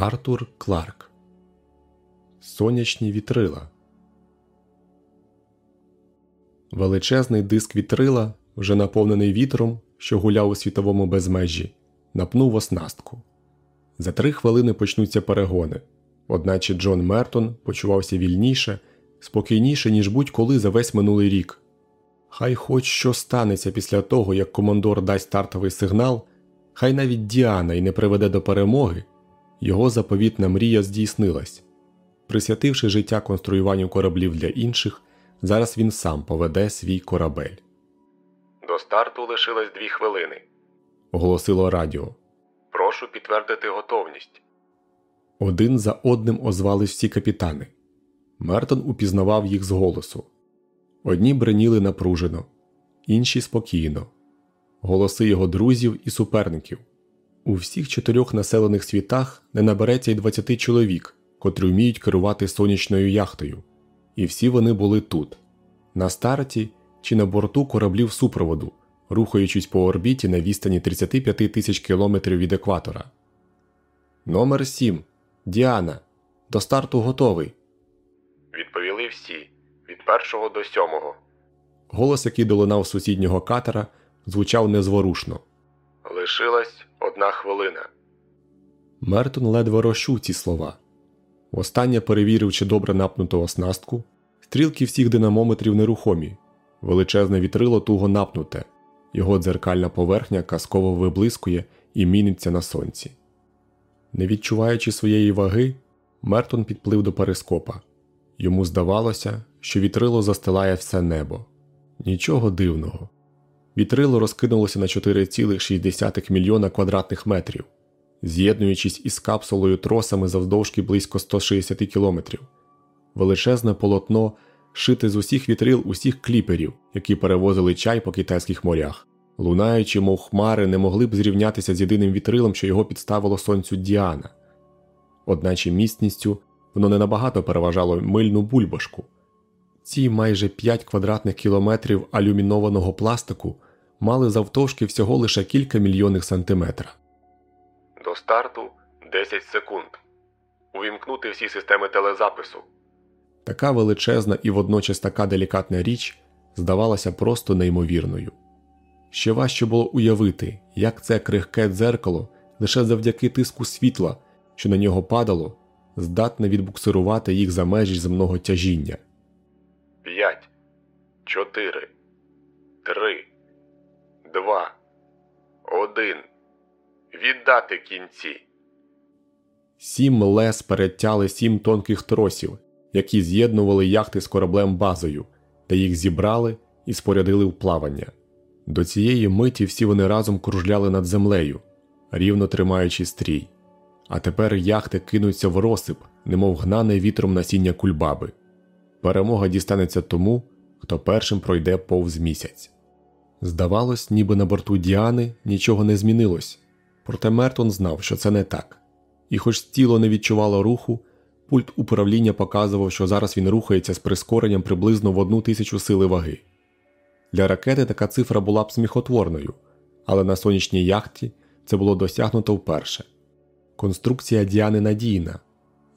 Артур Кларк Сонячні вітрила. Величезний диск вітрила, вже наповнений вітром, що гуляв у світовому безмежі, напнув оснастку. За три хвилини почнуться перегони. Одначе Джон Мертон почувався вільніше, спокійніше, ніж будь-коли за весь минулий рік. Хай хоч що станеться після того, як командор дасть стартовий сигнал, хай навіть Діана й не приведе до перемоги, його заповітна мрія здійснилась. Присвятивши життя конструюванню кораблів для інших, зараз він сам поведе свій корабель. До старту лишилось дві хвилини. Оголосило радіо. Прошу підтвердити готовність. Один за одним озвались всі капітани. Мертон упізнавав їх з голосу. Одні бреніли напружено, інші спокійно, голоси його друзів і суперників. У всіх чотирьох населених світах не набереться й 20 чоловік, котрі вміють керувати сонячною яхтою, і всі вони були тут, на старті чи на борту кораблів супроводу, рухаючись по орбіті на відстані 35 тисяч кілометрів від екватора. Номер 7. Діана. До старту готовий. Відповіли всі від першого до сьомого. Голос, який долинав з сусіднього катера, звучав незворушно. Лишилась одна хвилина. Мертон ледве розчув ці слова. Востаннє перевірив, чи добре напнуто оснастку. Стрілки всіх динамометрів нерухомі, величезне вітрило туго напнуте, його дзеркальна поверхня казково виблискує і міниться на сонці. Не відчуваючи своєї ваги, Мертон підплив до перископа. Йому здавалося, що вітрило застилає все небо. Нічого дивного. Вітрило розкинулося на 4,6 мільйона квадратних метрів, з'єднуючись із капсулою тросами завдовжки близько 160 кілометрів. Величезне полотно шите з усіх вітрил усіх кліперів, які перевозили чай по китайських морях, лунаючи, мов хмари, не могли б зрівнятися з єдиним вітрилом, що його підставило сонцю Діана. Одначе міцністю воно не набагато переважало мильну бульбашку. Ці майже 5 квадратних кілометрів алюмінованого пластику мали завтовшки всього лише кілька мільйонних сантиметра. До старту 10 секунд. Увімкнути всі системи телезапису. Така величезна і водночас така делікатна річ здавалася просто неймовірною. Ще важче було уявити, як це крихке дзеркало лише завдяки тиску світла, що на нього падало, здатне відбуксирувати їх за межі земного тяжіння. 5, 4, 3, 2, 1. Віддати кінці. Сім лес перетяли сім тонких тросів, які з'єднували яхти з кораблем базою, та їх зібрали і спорядили в плавання. До цієї миті всі вони разом кружляли над землею, рівно тримаючи стрій. А тепер яхти кинуться в розсип, немов гнане вітром насіння кульбаби. Перемога дістанеться тому, хто першим пройде повз місяць. Здавалось, ніби на борту Діани нічого не змінилось, проте Мертон знав, що це не так. І хоч тіло не відчувало руху, пульт управління показував, що зараз він рухається з прискоренням приблизно в одну тисячу сили ваги. Для ракети така цифра була б сміхотворною, але на сонячній яхті це було досягнуто вперше. Конструкція Діани надійна,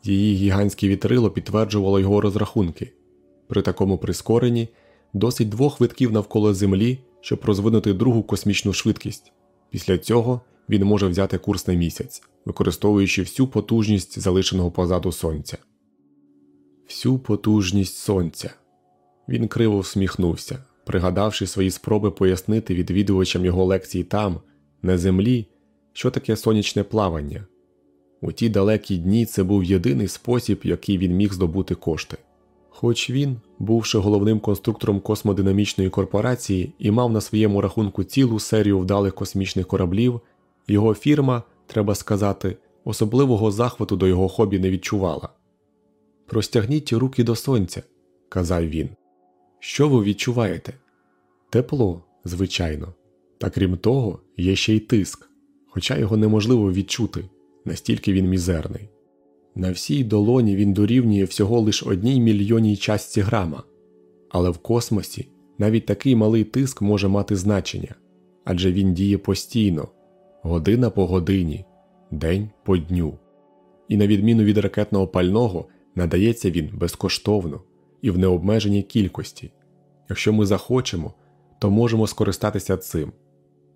її гігантське вітрило підтверджувало його розрахунки. При такому прискоренні досить двох витків навколо Землі, щоб розвинути другу космічну швидкість. Після цього він може взяти курс на місяць, використовуючи всю потужність залишеного позаду сонця. Всю потужність сонця. Він криво всміхнувся, пригадавши свої спроби пояснити відвідувачам його лекцій там, на землі, що таке сонячне плавання. У ті далекі дні це був єдиний спосіб, який він міг здобути кошти. Хоч він, бувши головним конструктором космодинамічної корпорації і мав на своєму рахунку цілу серію вдалих космічних кораблів, його фірма, треба сказати, особливого захвату до його хобі не відчувала. Простягніть руки до сонця, казав він. Що ви відчуваєте? Тепло, звичайно, та крім того, є ще й тиск, хоча його неможливо відчути, настільки він мізерний. На всій долоні він дорівнює всього лиш одній мільйонній частці грама, але в космосі навіть такий малий тиск може мати значення, адже він діє постійно, година по годині, день по дню. і, на відміну від ракетного пального, надається він безкоштовно і в необмеженій кількості. Якщо ми захочемо, то можемо скористатися цим,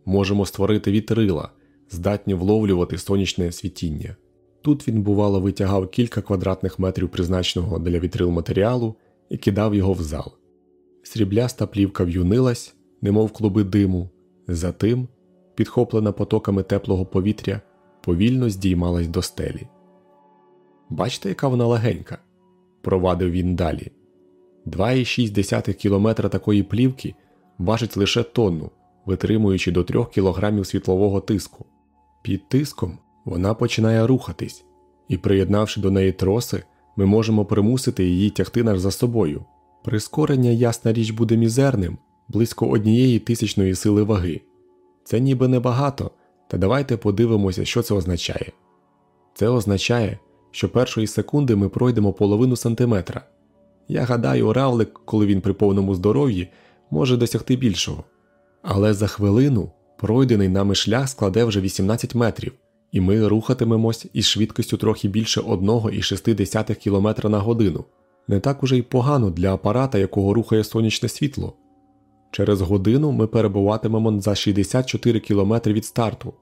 можемо створити вітрила, здатні вловлювати сонячне світіння. Тут він, бувало, витягав кілька квадратних метрів призначеного для вітрил матеріалу і кидав його в зал. Срібляста плівка в'юнилась, немов клуби диму, затим, підхоплена потоками теплого повітря, повільно здіймалась до стелі. Бачите, яка вона легенька, провадив він далі. 2,6 кілометра такої плівки важить лише тонну, витримуючи до 3 кг світлового тиску. Під тиском вона починає рухатись, і, приєднавши до неї троси, ми можемо примусити її тягти нас за собою. Прискорення, ясна річ, буде мізерним, близько однієї тисячної сили ваги. Це ніби небагато, та давайте подивимося, що це означає. Це означає, що першої секунди ми пройдемо половину сантиметра. Я гадаю, равлик, коли він при повному здоров'ї, може досягти більшого. Але за хвилину пройдений нами шлях складе вже 18 метрів, і ми рухатимемось із швидкістю трохи більше 1,6 км на годину. Не так уже й погано для апарата, якого рухає сонячне світло. Через годину ми перебуватимемо за 64 км від старту,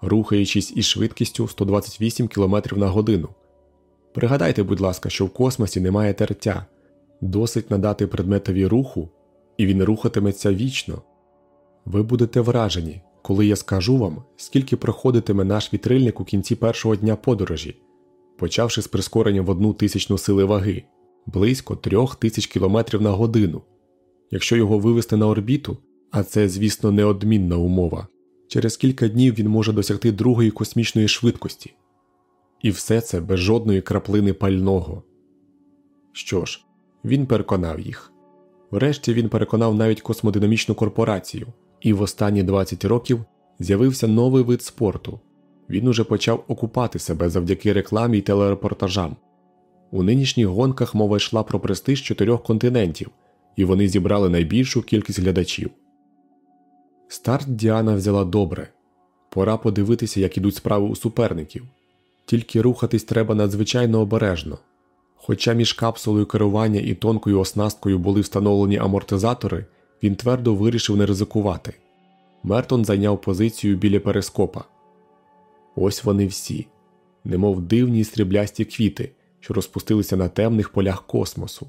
рухаючись із швидкістю 128 км на годину. Пригадайте, будь ласка, що в космосі немає тертя, досить надати предметові руху, і він рухатиметься вічно. Ви будете вражені, коли я скажу вам, скільки проходитиме наш вітрильник у кінці першого дня подорожі, почавши з прискоренням в одну тисячну сили ваги, близько трьох тисяч кілометрів на годину. Якщо його вивести на орбіту, а це, звісно, неодмінна умова, через кілька днів він може досягти другої космічної швидкості. І все це без жодної краплини пального. Що ж, він переконав їх. Врешті він переконав навіть космодинамічну корпорацію, і в останні 20 років з'явився новий вид спорту. Він уже почав окупати себе завдяки рекламі й телерепортажам. У нинішніх гонках мова йшла про престиж чотирьох континентів, і вони зібрали найбільшу кількість глядачів. Старт Діана взяла добре. Пора подивитися, як ідуть справи у суперників. Тільки рухатись треба надзвичайно обережно. Хоча між капсулою керування і тонкою оснасткою були встановлені амортизатори, він твердо вирішив не ризикувати. Мертон зайняв позицію біля перископа. Ось вони всі, немов дивні сріблясті квіти, що розпустилися на темних полях космосу.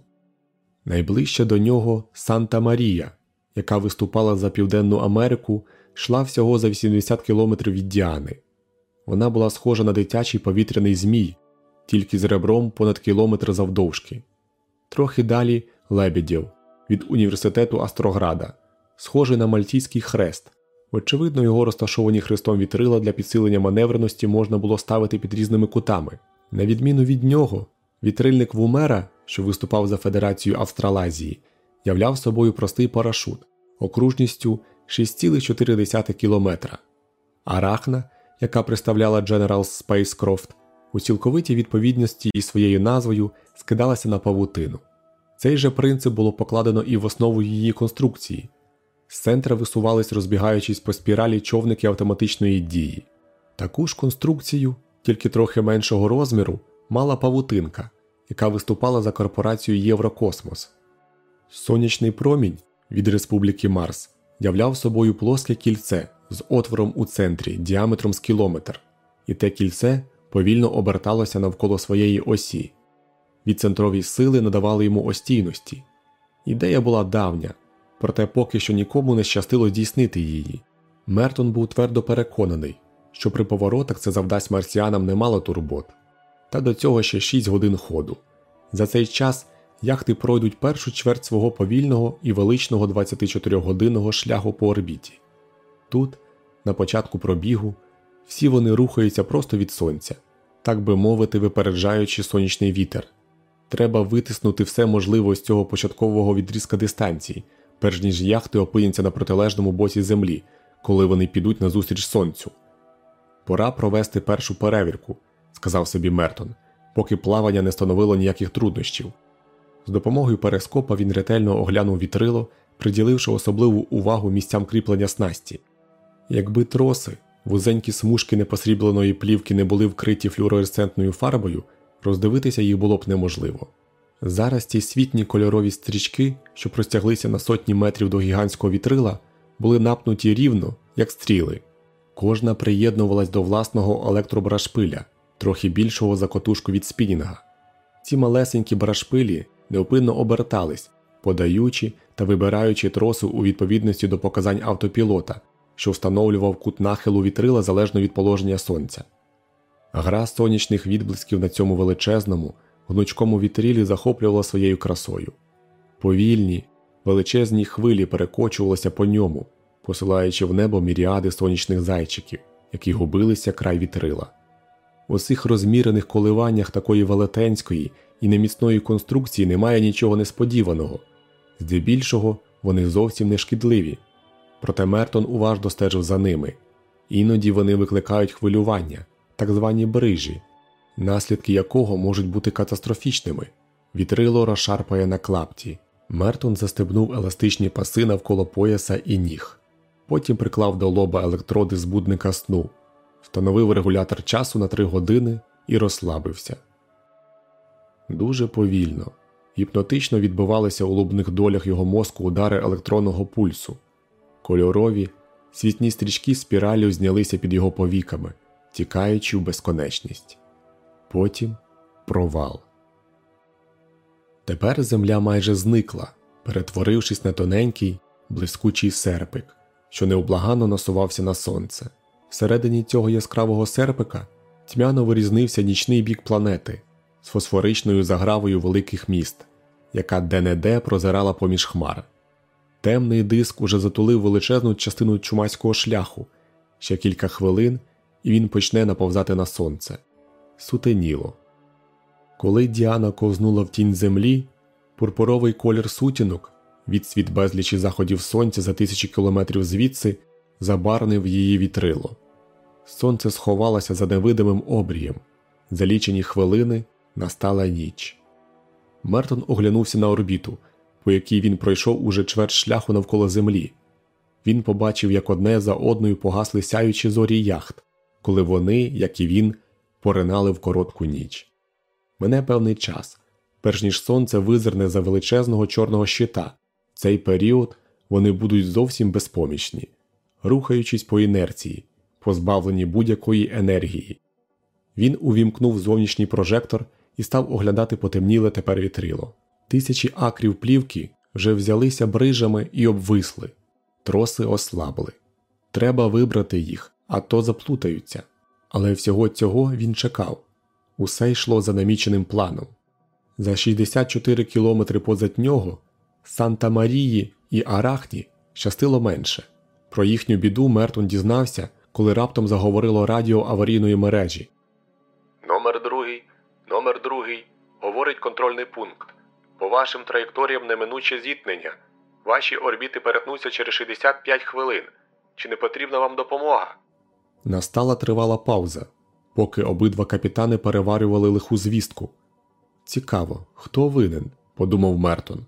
Найближче до нього Санта Марія, яка виступала за Південну Америку, йшла всього за 80 кілометрів від Діани. Вона була схожа на дитячий повітряний змій, тільки з ребром понад кілометр завдовжки. Трохи далі Лебедєв від університету Астрограда, схожий на мальтійський хрест. Очевидно, його розташовані хрестом вітрила для підсилення маневреності можна було ставити під різними кутами. На відміну від нього, вітрильник Вумера, що виступав за Федерацію Австралазії, являв собою простий парашут окружністю 6,4 км. Арахна, яка представляла General Spacecraft, у цілковитій відповідності із своєю назвою скидалася на павутину. Цей же принцип було покладено і в основу її конструкції. З центра висувались, розбігаючись по спіралі човники автоматичної дії. Таку ж конструкцію, тільки трохи меншого розміру, мала павутинка, яка виступала за корпорацією Єврокосмос. Сонячний промінь від Республіки Марс являв собою плоске кільце з отвором у центрі діаметром з кілометр, і те кільце повільно оберталося навколо своєї осі. Відцентрові сили надавали йому остійності. Ідея була давня, проте поки що нікому не щастило здійснити її. Мертон був твердо переконаний, що при поворотах це завдасть марсіанам немало турбот, та до цього ще 6 годин ходу. За цей час яхти пройдуть першу чверть свого повільного і величного 24-годинного шляху по орбіті. Тут, на початку пробігу, всі вони рухаються просто від сонця, так би мовити, випереджаючи сонячний вітер. Треба витиснути все можливе з цього початкового відрізка дистанції, перш ніж яхти опиняться на протилежному боці землі, коли вони підуть назустріч сонцю. Пора провести першу перевірку, сказав собі Мертон, поки плавання не становило ніяких труднощів. З допомогою перескопа він ретельно оглянув вітрило, приділивши особливу увагу місцям кріплення снасті. Якби троси, вузенькі смужки непосрібленої плівки не були вкриті флюоресцентною фарбою, роздивитися їх було б неможливо. Зараз ті світні кольорові стрічки, що простяглися на сотні метрів до гігантського вітрила, були напнуті рівно, як стріли. Кожна приєднувалась до власного електробрашпиля, трохи більшого за котушку від спінінга. Ці малесенькі брашпилі неупинно обертались, подаючи та вибираючи тросу у відповідності до показань автопілота, що встановлював кут нахилу вітрила залежно від положення сонця. Гра сонячних відблисків на цьому величезному, гнучкому вітрілі захоплювала своєю красою. Повільні, величезні хвилі перекочувалися по ньому, посилаючи в небо міріади сонячних зайчиків, які губилися край вітрила. У цих розмірених коливаннях такої велетенської і неміцної конструкції немає нічого несподіваного, здебільшого вони зовсім не шкідливі. Проте Мертон уважно стежив за ними, іноді вони викликають хвилювання, так звані брижі, наслідки якого можуть бути катастрофічними. Вітрило розшарпає на клапті. Мертон застебнув еластичні паси навколо пояса і ніг, потім приклав до лоба електроди збудника сну, встановив регулятор часу на три години і розслабився. Дуже повільно, гіпнотично відбивалися у лобних долях його мозку удари електронного пульсу. Кольорові, світні стрічки спіралю знялися під його повіками, тікаючи в безконечність. Потім провал. Тепер земля майже зникла, перетворившись на тоненький, блискучий серпик, що необлаганно насувався на сонце. Всередині цього яскравого серпика тьмяно вирізнився нічний бік планети з фосфоричною загравою великих міст, яка де-не-де прозирала поміж хмар. Темний диск уже затулив величезну частину чумацького шляху, ще кілька хвилин, і він почне наповзати на сонце. Сутеніло. Коли Діана ковзнула в тінь землі, пурпуровий колір сутінок, відсвіт безлічі заходів сонця за тисячі кілометрів звідси, забарнив її вітрило. Сонце сховалося за невидимим обрієм. За лічені хвилини настала ніч. Мертон оглянувся на орбіту, по якій він пройшов уже чверть шляху навколо землі. Він побачив, як одне за одною погасли сяючі зорі яхт, коли вони, як і він, поринали в коротку ніч. Мене певний час, перш ніж сонце визирне за величезного чорного щита. В цей період вони будуть зовсім безпомічні, рухаючись по інерції, позбавлені будь-якої енергії. Він увімкнув зовнішній прожектор і став оглядати потемніле тепер вітрило. Тисячі акрів плівки вже взялися брижами і обвисли, троси ослабли. Треба вибрати їх, а то заплутаються. Але всього цього він чекав усе йшло за наміченим планом. За 64 кілометри позад нього Санта Марії і Арахні щастило менше. Про їхню біду Мертон дізнався, коли раптом заговорило радіо аварійної мережі. Номер другий, номер другий, говорить контрольний пункт. По вашим траєкторіям неминуче зіткнення. Ваші орбіти перетнуться через 65 хвилин. Чи не потрібна вам допомога? Настала тривала пауза, поки обидва капітани переварювали лиху звістку. Цікаво, хто винен, подумав Мертон.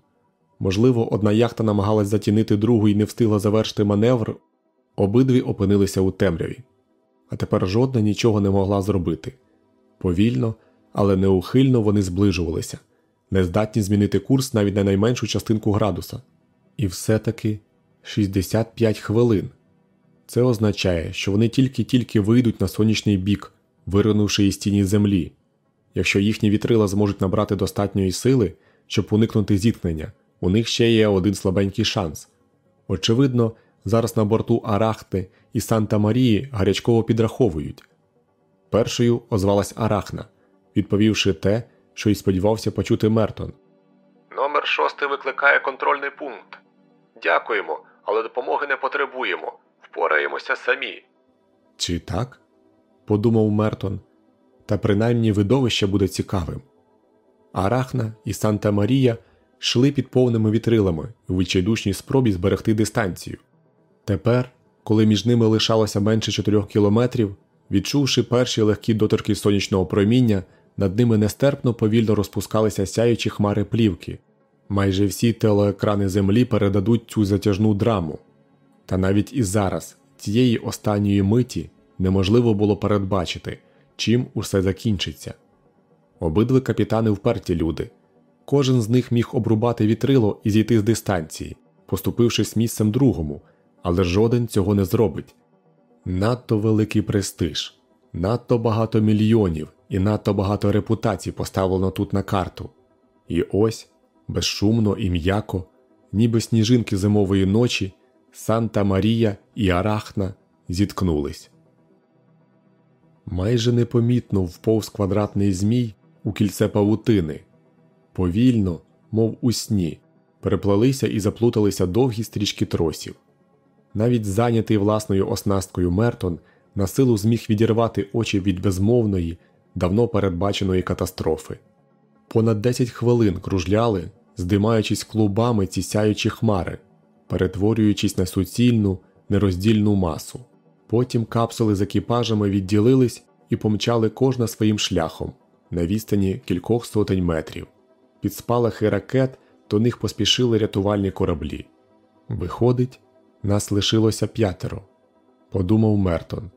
Можливо, одна яхта намагалась затінити другу і не встигла завершити маневр, обидві опинилися у темряві, а тепер жодна нічого не могла зробити. Повільно, але неухильно вони зближувалися, не здатні змінити курс навіть на найменшу частинку градуса. І все-таки 65 хвилин. Це означає, що вони тільки-тільки вийдуть на сонячний бік, виринувши із тіні землі. Якщо їхні вітрила зможуть набрати достатньої сили, щоб уникнути зіткнення, у них ще є один слабенький шанс. Очевидно, зараз на борту Арахти і Санта Марії гарячково підраховують. Першою озвалась Арахна, відповівши те, що й сподівався почути Мертон. Номер шостий викликає контрольний пункт. Дякуємо, але допомоги не потребуємо. Впораємося самі. Чи так? подумав Мертон, та принаймні видовище буде цікавим. Арахна і Санта Марія йшли під повними вітрилами у відчайдушній спробі зберегти дистанцію. Тепер, коли між ними лишалося менше 4 кілометрів, відчувши перші легкі доторки сонячного проміння, над ними нестерпно повільно розпускалися сяючі хмари плівки. Майже всі телеекрани Землі передадуть цю затяжну драму. Та навіть і зараз, цієї останньої миті, неможливо було передбачити, чим усе закінчиться. Обидві капітани вперті люди. Кожен з них міг обрубати вітрило і зійти з дистанції, поступившись місцем другому, але жоден цього не зробить. Надто великий престиж, надто багато мільйонів і надто багато репутацій поставлено тут на карту. І ось, безшумно і м'яко, ніби сніжинки зимової ночі, Санта Марія і Арахна зіткнулись. Майже непомітно вповз квадратний змій у кільце павутини, повільно, мов у сні, переплелися і заплуталися довгі стрічки тросів. Навіть зайнятий власною оснасткою Мертон на силу зміг відірвати очі від безмовної, давно передбаченої катастрофи. Понад 10 хвилин кружляли, здимаючись клубами ці сяючі хмари, перетворюючись на суцільну, нероздільну масу. Потім капсули з екіпажами відділились і помчали кожна своїм шляхом на відстані кількох сотень метрів. Під спалахи ракет до них поспішили рятувальні кораблі. Виходить, нас лишилося п'ятеро, подумав Мертон.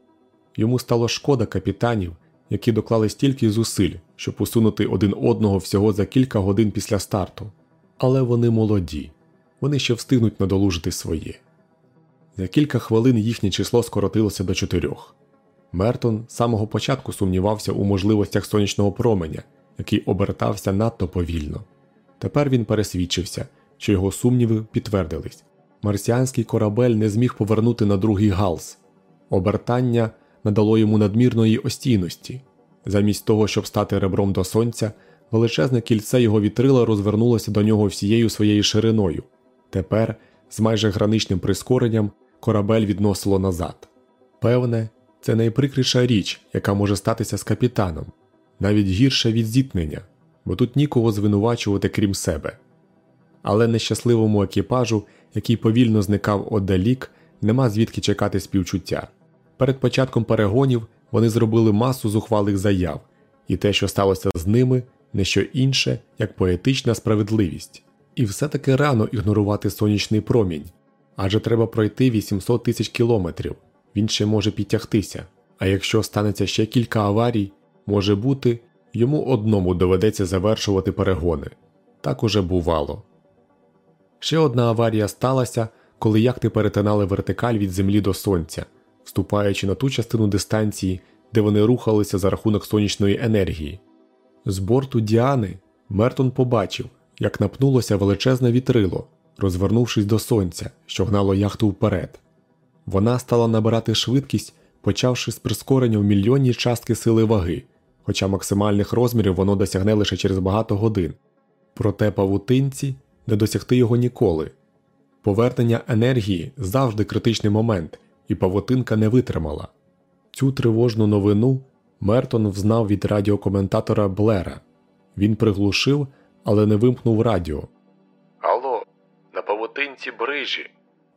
Йому стало шкода капітанів, які доклали стільки зусиль, щоб усунути один одного всього за кілька годин після старту. Але вони молоді, вони ще встигнуть надолужити своє. За кілька хвилин їхнє число скоротилося до чотирьох. Мертон з самого початку сумнівався у можливостях сонячного променя, який обертався надто повільно. Тепер він пересвідчився, що його сумніви підтвердились. Марсіанський корабель не зміг повернути на другий галс. Обертання надало йому надмірної остійності. Замість того, щоб стати ребром до сонця, величезне кільце його вітрила розвернулося до нього всією своєю шириною. Тепер, з майже граничним прискоренням, корабель відносило назад. Певне, це найприкріша річ, яка може статися з капітаном, навіть гірше від зіткнення, бо тут нікого звинувачувати крім себе. Але нещасливому екіпажу, який повільно зникав оддалік, нема звідки чекати співчуття. Перед початком перегонів вони зробили масу зухвалих заяв, і те, що сталося з ними, не що інше, як поетична справедливість. І все таки рано ігнорувати сонячний промінь, адже треба пройти 800 тисяч кілометрів, він ще може підтягтися. А якщо станеться ще кілька аварій, може бути, йому одному доведеться завершувати перегони. Так уже бувало. Ще одна аварія сталася, коли яхти перетинали вертикаль від землі до сонця, вступаючи на ту частину дистанції, де вони рухалися за рахунок сонячної енергії. З борту Діани Мертон побачив, як напнулося величезне вітрило, розвернувшись до сонця, що гнало яхту вперед. Вона стала набирати швидкість, почавши з прискорення в мільйонні частки сили ваги, хоча максимальних розмірів воно досягне лише через багато годин. Проте павутинці не досягти його ніколи. Повернення енергії завжди критичний момент, і павутинка не витримала. Цю тривожну новину Мертон взнав від радіокоментатора Блера. Він приглушив, але не вимкнув радіо. Алло, на павутинці брижі.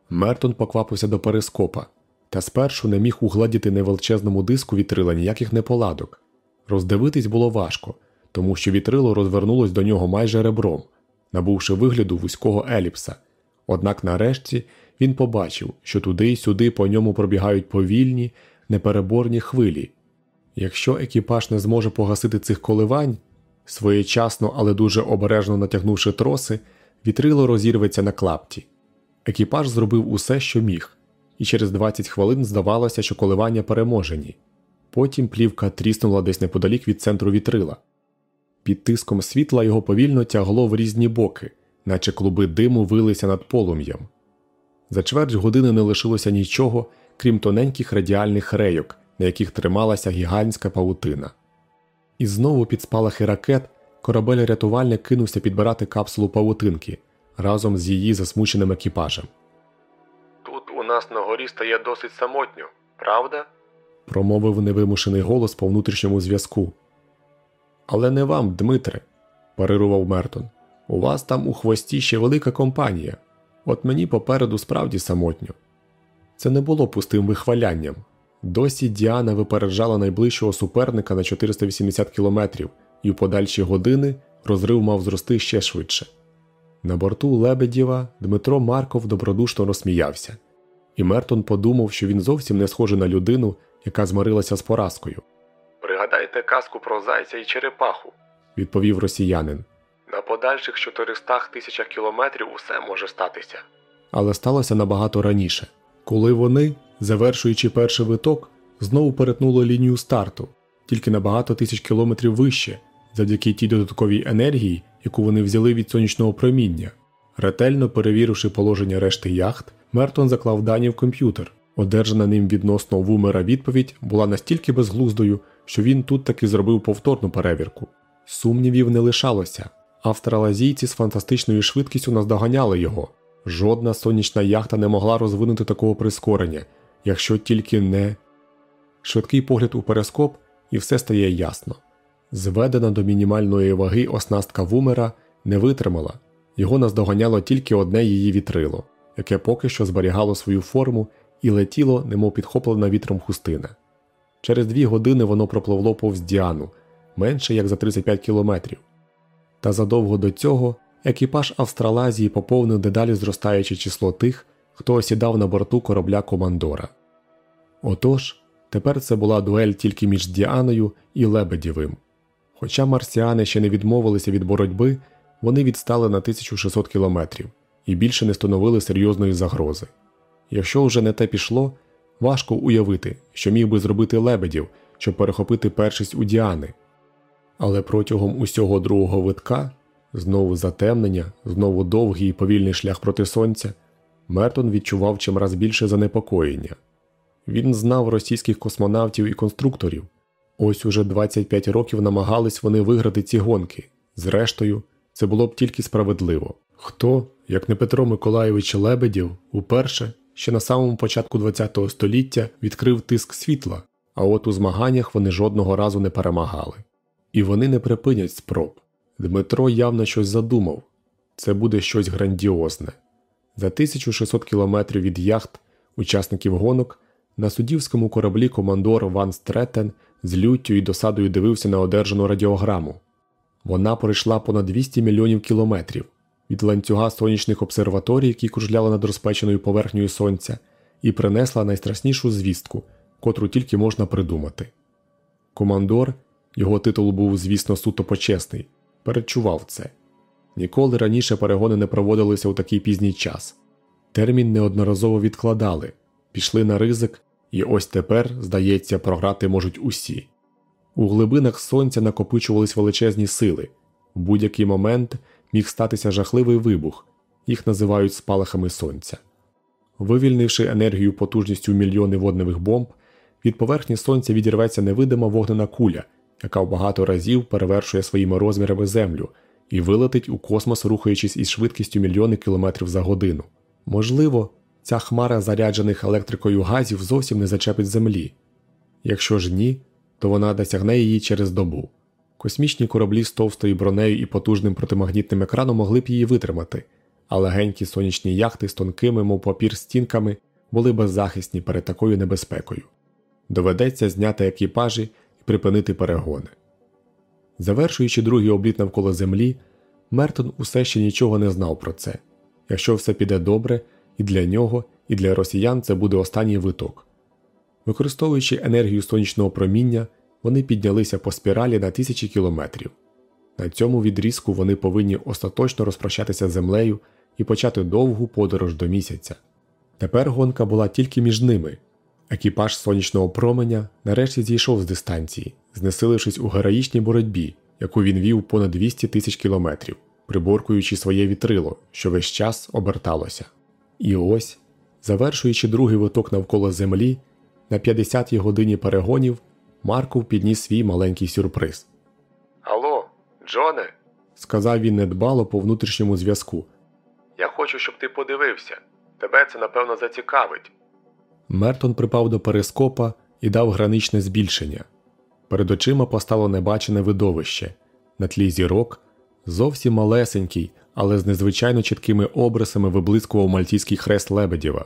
Мертон поквапився до перископа, та спершу не міг угладіти на величезному диску вітрила ніяких неполадок. Роздивитись було важко, тому що вітрило розвернулось до нього майже ребром, набувши вигляду вузького еліпса. Однак нарешті він побачив, що туди й сюди по ньому пробігають повільні, непереборні хвилі. Якщо екіпаж не зможе погасити цих коливань, своєчасно, але дуже обережно натягнувши троси, вітрило розірветься на клапті. Екіпаж зробив усе, що міг, і через 20 хвилин здавалося, що коливання переможені. Потім плівка тріснула десь неподалік від центру вітрила. Під тиском світла його повільно тягло в різні боки, наче клуби диму вилися над полум'ям. За чверть години не лишилося нічого, крім тоненьких радіальних рейок, на яких трималася гігантська павутина. І знову під спалахи ракет корабель рятувальник кинувся підбирати капсулу павутинки разом з її засмученим екіпажем. Тут у нас на горі стає досить самотньо, правда? промовив невимушений голос по внутрішньому зв'язку. Але не вам, Дмитре, парирував Мертон. У вас там у хвості ще велика компанія. От мені попереду справді самотньо. Це не було пустим вихвалянням. Досі Діана випереджала найближчого суперника на 480 кілометрів, і в подальші години розрив мав зрости ще швидше. На борту Лебедєва Дмитро Марков добродушно розсміявся, і Мертон подумав, що він зовсім не схожий на людину, яка змирилася з поразкою. Пригадайте казку про зайця і черепаху. Відповів росіянин. На подальших 400 тисячах кілометрів усе може статися. Але сталося набагато раніше, коли вони, завершуючи перший виток, знову перетнули лінію старту, тільки на багато тисяч кілометрів вище, завдяки тій додатковій енергії, яку вони взяли від сонячного проміння. Ретельно перевіривши положення решти яхт, Мертон заклав дані в комп'ютер. Одержана ним відносно вумера відповідь була настільки безглуздою, що він тут таки зробив повторну перевірку. Сумнівів не лишалося. Австралазійці з фантастичною швидкістю наздоганяли його. Жодна сонячна яхта не могла розвинути такого прискорення, якщо тільки не. Швидкий погляд у перископ, і все стає ясно. Зведена до мінімальної ваги оснастка вумера не витримала, його наздоганяло тільки одне її вітрило, яке поки що зберігало свою форму і летіло, немов підхоплена вітром хустина. Через дві години воно пропливло повз Діану менше як за 35 кілометрів. Та задовго до цього екіпаж Австралазії поповнив дедалі зростаюче число тих, хто осідав на борту корабля Командора. Отож, тепер це була дуель тільки між Діаною і Лебедєвим. Хоча марсіани ще не відмовилися від боротьби, вони відстали на 1600 кілометрів і більше не становили серйозної загрози. Якщо вже не те пішло, важко уявити, що міг би зробити Лебедів, щоб перехопити першість у Діани. Але протягом усього другого витка, знову затемнення, знову довгий і повільний шлях проти сонця, Мертон відчував чимраз більше занепокоєння. Він знав російських космонавтів і конструкторів. Ось уже 25 років намагались вони виграти ці гонки. Зрештою, це було б тільки справедливо. Хто, як не Петро Миколайович Лебедів, уперше, ще на самому початку ХХ століття відкрив тиск світла, а от у змаганнях вони жодного разу не перемагали. І вони не припинять спроб. Дмитро явно щось задумав це буде щось грандіозне. За 1600 кілометрів від яхт, учасників гонок, на суддівському кораблі командор Ван Стретен з люттю і досадою дивився на одержану радіограму. Вона пройшла понад 200 мільйонів кілометрів від ланцюга сонячних обсерваторій, які кружляли над розпеченою поверхнею сонця, і принесла найстрашнішу звістку, котру тільки можна придумати. Командор, його титул був, звісно, суто почесний, передчував це. Ніколи раніше перегони не проводилися у такий пізній час. Термін неодноразово відкладали, пішли на ризик, і ось тепер, здається, програти можуть усі. У глибинах сонця накопичувались величезні сили, в будь-який момент міг статися жахливий вибух, їх називають спалахами сонця. Вивільнивши енергію потужністю мільйони водневих бомб, від поверхні сонця відірветься невидима вогнена куля, яка в багато разів перевершує своїми розмірами землю і вилетить у космос, рухаючись із швидкістю мільйони кілометрів за годину. Можливо, ця хмара заряджених електрикою газів зовсім не зачепить землі. Якщо ж ні, то вона досягне її через добу. Космічні кораблі з товстою бронею і потужним протимагнітним екраном могли б її витримати, а легенькі сонячні яхти з тонкими, мов папір стінками, були беззахисні перед такою небезпекою. Доведеться зняти екіпажі і припинити перегони. Завершуючи другий обліт навколо землі, Мертон усе ще нічого не знав про це. Якщо все піде добре, і для нього, і для росіян це буде останній виток. Використовуючи енергію сонячного проміння, вони піднялися по спіралі на тисячі кілометрів. На цьому відрізку вони повинні остаточно розпрощатися з землею і почати довгу подорож до місяця. Тепер гонка була тільки між ними. Екіпаж сонячного променя нарешті зійшов з дистанції, знесилившись у героїчній боротьбі, яку він вів понад 200 тисяч кілометрів, приборкуючи своє вітрило, що весь час оберталося. І ось, завершуючи другий виток навколо землі, на 50-й годині перегонів Марков підніс свій маленький сюрприз. Алло, Джоне, Сказав він недбало по внутрішньому зв'язку. я хочу, щоб ти подивився. Тебе це напевно зацікавить. Мертон припав до перископа і дав граничне збільшення. Перед очима постало небачене видовище на тлі зірок, зовсім малесенький, але з незвичайно чіткими обрисами виблискував мальтійський хрест Лебедєва.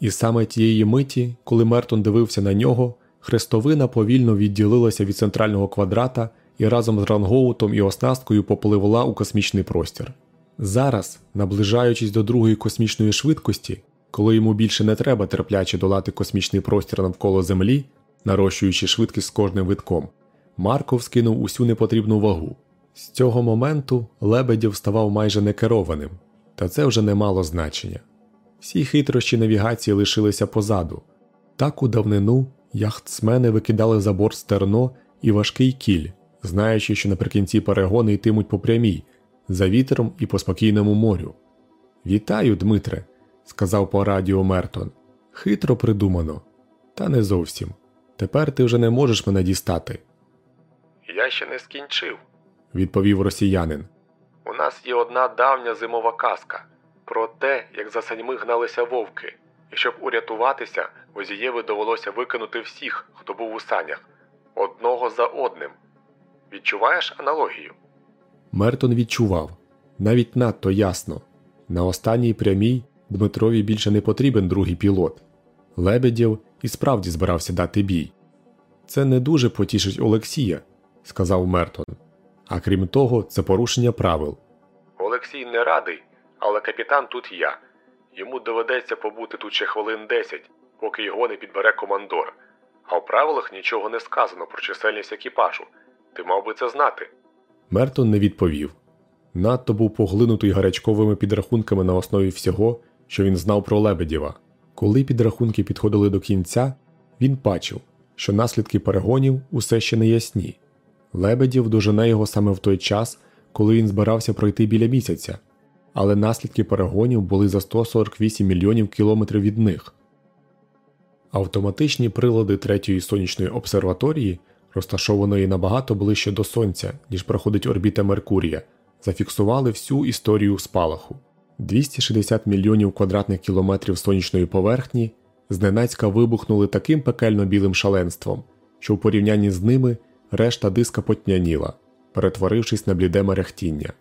І саме тієї миті, коли Мертон дивився на нього, хрестовина повільно відділилася від центрального квадрата і разом з рангоутом і оснасткою попливла у космічний простір. Зараз, наближаючись до другої космічної швидкості, коли йому більше не треба терпляче долати космічний простір навколо Землі, нарощуючи швидкість з кожним витком. Марков скинув усю непотрібну вагу. З цього моменту Лебедєв ставав майже некерованим, та це вже не мало значення. Всі хитрощі навігації лишилися позаду. Так у давнину яхтсмени викидали за борт стерно і важкий кіль, знаючи, що наприкінці перегони йтимуть по прямій, за вітром і по спокійному морю. Вітаю, Дмитре, сказав по радіо Мертон. Хитро придумано, та не зовсім. Тепер ти вже не можеш мене дістати. Я ще не скінчив, відповів росіянин. У нас є одна давня зимова казка про те, як за саньми гналися вовки, і щоб урятуватися, Возієві довелося викинути всіх, хто був у санях, одного за одним. Відчуваєш аналогію? Мертон відчував навіть надто ясно. На останній прямій Дмитрові більше не потрібен другий пілот. Лебедєв і справді збирався дати бій. Це не дуже потішить Олексія, сказав Мертон. А крім того, це порушення правил. Олексій не радий, але капітан тут я. Йому доведеться побути тут ще хвилин десять, поки його не підбере командор. А в правилах нічого не сказано про чисельність екіпажу. Ти мав би це знати. Мертон не відповів. Надто був поглинутий гарячковими підрахунками на основі всього, що він знав про Лебедєва. Коли підрахунки підходили до кінця, він бачив, що наслідки перегонів усе ще не ясні. Лебедів дожене його саме в той час, коли він збирався пройти біля місяця, але наслідки перегонів були за 148 мільйонів кілометрів від них. Автоматичні прилади третьої сонячної обсерваторії, розташованої набагато ближче до Сонця, ніж проходить орбіта Меркурія, зафіксували всю історію спалаху. 260 мільйонів квадратних кілометрів сонячної поверхні зненацька вибухнули таким пекельно білим шаленством, що в порівнянні з ними решта диска потняніла, перетворившись на бліде мерехтіння.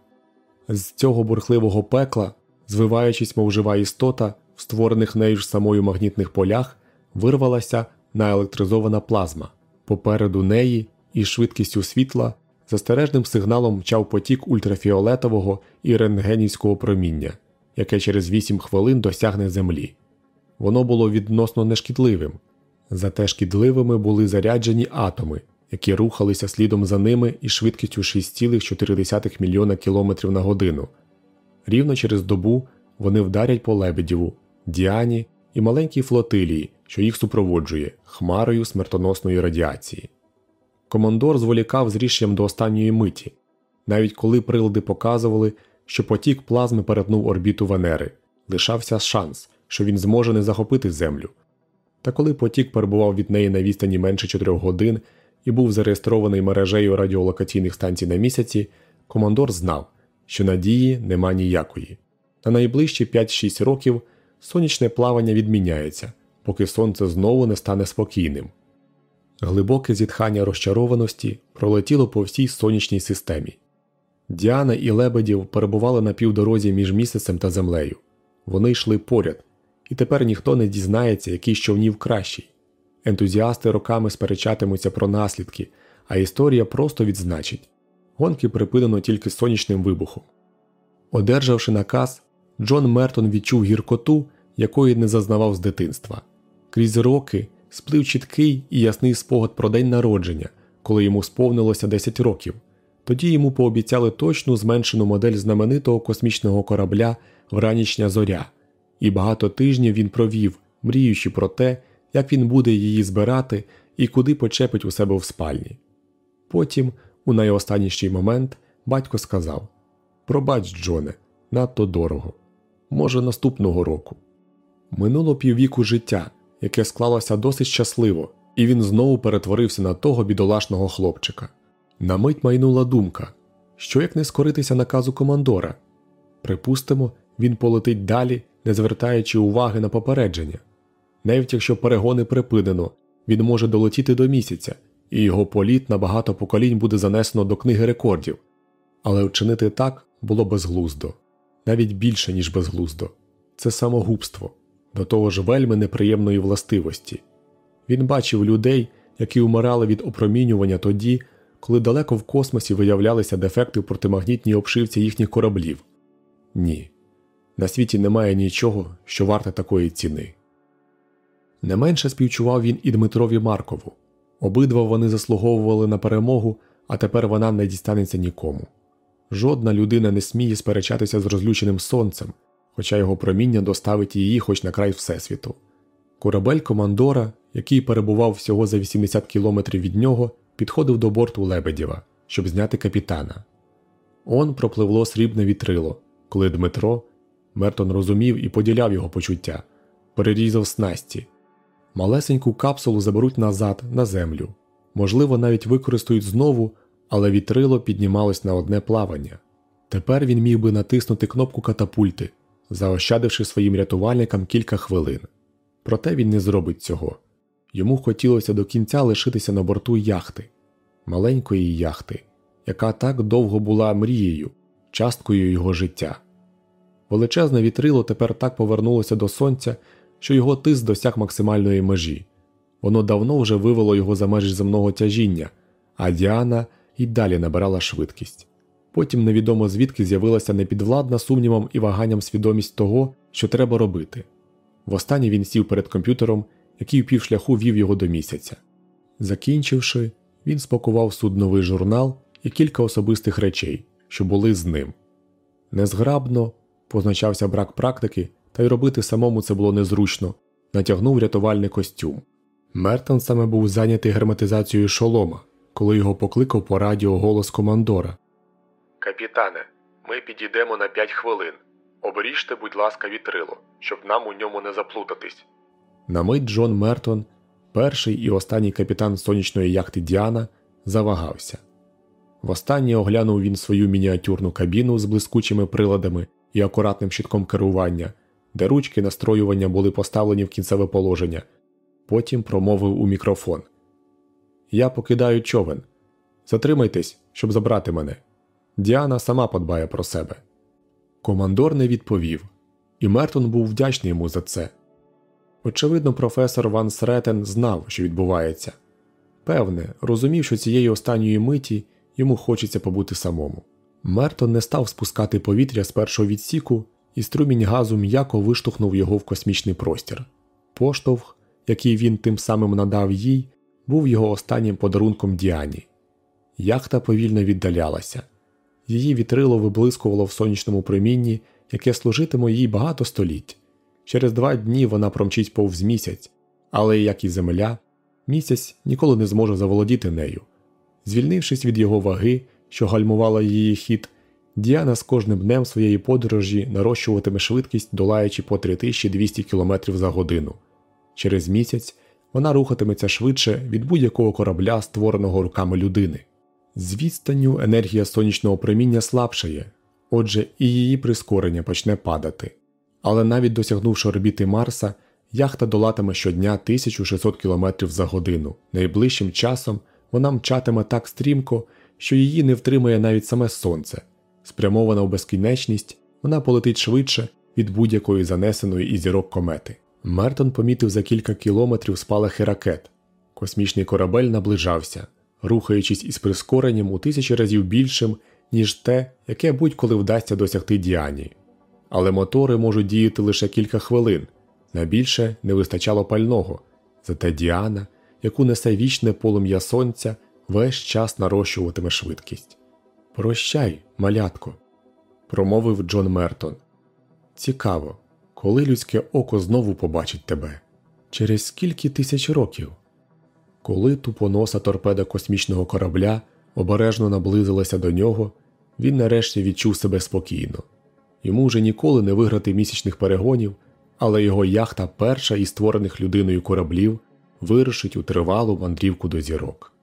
З цього бурхливого пекла, звиваючись, мов жива істота, в створених нею ж самою магнітних полях, вирвалася наелектризована плазма. Попереду неї із швидкістю світла застережним сигналом мчав потік ультрафіолетового і рентгенівського проміння, яке через 8 хвилин досягне землі. Воно було відносно нешкідливим, зате шкідливими були заряджені атоми, які рухалися слідом за ними із швидкістю 6,4 мільйона кілометрів на годину. Рівно через добу вони вдарять по Лебедєву, Діані і маленькій флотилії, що їх супроводжує хмарою смертоносної радіації. Командор зволікав з рішенням до останньої миті, навіть коли прилади показували, що потік плазми перетнув орбіту Венери, лишався шанс, що він зможе не захопити Землю. Та коли потік перебував від неї на відстані менше 4 годин і був зареєстрований мережею радіолокаційних станцій на місяці, командор знав, що надії нема ніякої. На найближчі 5-6 років сонячне плавання відміняється, поки сонце знову не стане спокійним. Глибоке зітхання розчарованості пролетіло по всій сонячній системі. Діана і Лебедів перебували на півдорозі між місяцем та землею. Вони йшли поряд, і тепер ніхто не дізнається, який човнів кращий. Ентузіасти роками сперечатимуться про наслідки, а історія просто відзначить гонки припинено тільки сонячним вибухом. Одержавши наказ, Джон Мертон відчув гіркоту, якої не зазнавав з дитинства. Крізь роки сплив чіткий і ясний спогад про день народження, коли йому сповнилося 10 років. Тоді йому пообіцяли точну зменшену модель знаменитого космічного корабля Вранішня зоря, і багато тижнів він провів, мріючи про те, як він буде її збирати і куди почепить у себе в спальні. Потім, у найостанніший момент, батько сказав Пробач, Джоне, надто дорого. Може, наступного року. Минуло піввіку життя, яке склалося досить щасливо, і він знову перетворився на того бідолашного хлопчика. На мить майнула думка що як не скоритися наказу командора. Припустимо, він полетить далі, не звертаючи уваги на попередження. Навіть якщо перегони припинено, він може долетіти до місяця, і його політ на багато поколінь буде занесено до книги рекордів. Але вчинити так було безглуздо, навіть більше, ніж безглуздо це самогубство, до того ж вельми неприємної властивості. Він бачив людей, які умирали від опромінювання тоді, коли далеко в космосі виявлялися дефекти в протимагнітній обшивці їхніх кораблів. Ні, на світі немає нічого, що варте такої ціни. Не менше співчував він і Дмитрові Маркову. Обидва вони заслуговували на перемогу, а тепер вона не дістанеться нікому. Жодна людина не сміє сперечатися з розлюченим сонцем, хоча його проміння доставить її хоч на край Всесвіту. Корабель Командора, який перебував всього за 80 кілометрів від нього, підходив до борту Лебедєва, щоб зняти капітана. Он пропливло срібне вітрило, коли Дмитро, Мертон розумів і поділяв його почуття, перерізав снасті. Малесеньку капсулу заберуть назад на землю, можливо, навіть використають знову, але вітрило піднімалось на одне плавання. Тепер він міг би натиснути кнопку катапульти, заощадивши своїм рятувальникам кілька хвилин. Проте він не зробить цього. Йому хотілося до кінця лишитися на борту яхти, маленької яхти, яка так довго була мрією, часткою його життя. Величезне вітрило тепер так повернулося до сонця, що його тиск досяг максимальної межі. Воно давно вже вивело його за межі земного тяжіння, а Діана і далі набирала швидкість. Потім невідомо звідки з'явилася непідвладна сумнівам і ваганням свідомість того, що треба робити. Востаннє він сів перед комп'ютером, який півшляху вів його до місяця. Закінчивши, він спакував судновий журнал і кілька особистих речей, що були з ним. Незграбно позначався брак практики, та й робити самому це було незручно, натягнув рятувальний костюм. Мертон саме був зайнятий герметизацією шолома, коли його покликав по радіо голос командора. Капітане, ми підійдемо на 5 хвилин. Оберіжте, будь ласка, вітрило, щоб нам у ньому не заплутатись. На мить Джон Мертон, перший і останній капітан сонячної яхти Діана, завагався. Востаннє оглянув він свою мініатюрну кабіну з блискучими приладами і акуратним щитком керування, де ручки настроювання були поставлені в кінцеве положення. Потім промовив у мікрофон: Я покидаю човен. Затримайтесь, щоб забрати мене. Діана сама подбає про себе. Командор не відповів, і Мертон був вдячний йому за це. Очевидно, професор Ван Сретен знав, що відбувається. Певне, розумів, що цієї останньої миті йому хочеться побути самому. Мертон не став спускати повітря з першого відсіку, і струмінь газу м'яко виштовхнув його в космічний простір. Поштовх, який він тим самим надав їй, був його останнім подарунком Діані. Яхта повільно віддалялася. Її вітрило виблискувало в сонячному промінні, яке служитиме їй багато століть. Через два дні вона промчить повз місяць, але, як і земля, місяць ніколи не зможе заволодіти нею. Звільнившись від його ваги, що гальмувала її хід, Діана з кожним днем своєї подорожі нарощуватиме швидкість, долаючи по 3200 км за годину. Через місяць вона рухатиметься швидше від будь-якого корабля, створеного руками людини. З відстанню енергія сонячного проміння слабшає, отже, і її прискорення почне падати. Але навіть досягнувши орбіти Марса, яхта долатиме щодня 1600 км за годину. Найближчим часом вона мчатиме так стрімко, що її не втримає навіть саме сонце. Спрямована в безкінечність, вона полетить швидше від будь-якої занесеної із зірок комети. Мертон помітив за кілька кілометрів спалахи ракет. Космічний корабель наближався, рухаючись із прискоренням у тисячі разів більшим, ніж те, яке будь-коли вдасться досягти Діані. Але мотори можуть діяти лише кілька хвилин, на більше не вистачало пального, зате Діана, яку несе вічне полум'я сонця, весь час нарощуватиме швидкість. Прощай, малятко, промовив Джон Мертон. Цікаво, коли людське око знову побачить тебе? Через скільки тисяч років? Коли тупоноса торпеда космічного корабля обережно наблизилася до нього, він нарешті відчув себе спокійно. Йому вже ніколи не виграти місячних перегонів, але його яхта, перша із створених людиною кораблів, вирушить у тривалу мандрівку до зірок.